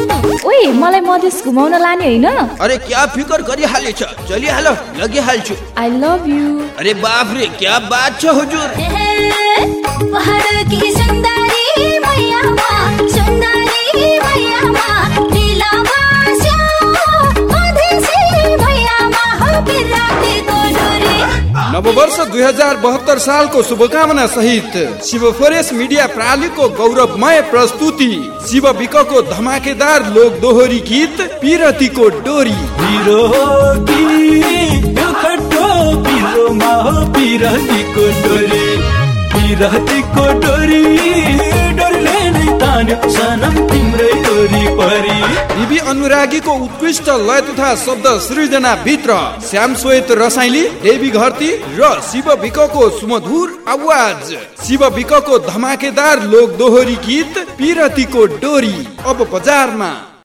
ओइ मलाई मधेस घुमाउन लाने होइन? अरे क्या फिकर गरिहालेछ चलिहाल लगिहाल्छु। आई लभ यु अरे बाप रे क्या बात छ हुजुर? पहाड़ की सुंदरी मैया माँ सुंदरी मैया नववर्ष दुई हजार बहत्तर सालको शुभकामना सहित शिव फरेस्ट मिडिया प्रणालीको गौरवमय प्रस्तुति शिव विकको धमाकेदार लोक दोहोरी गीत पिरतीको डोरी। पिरतीको डोरी। डोरी डोरीले नै तान्यो। सनम बिबी अनुरागीको उत्कृष्ट लय तथा शब्द सृजना भित्र श्याम श्वेत रसाइली देवी घरती र शिव विकको सुमधुर आवाज। शिव विकको धमाकेदार लोक दोहोरी गीत पिरतीको डोरी। अब बजारमा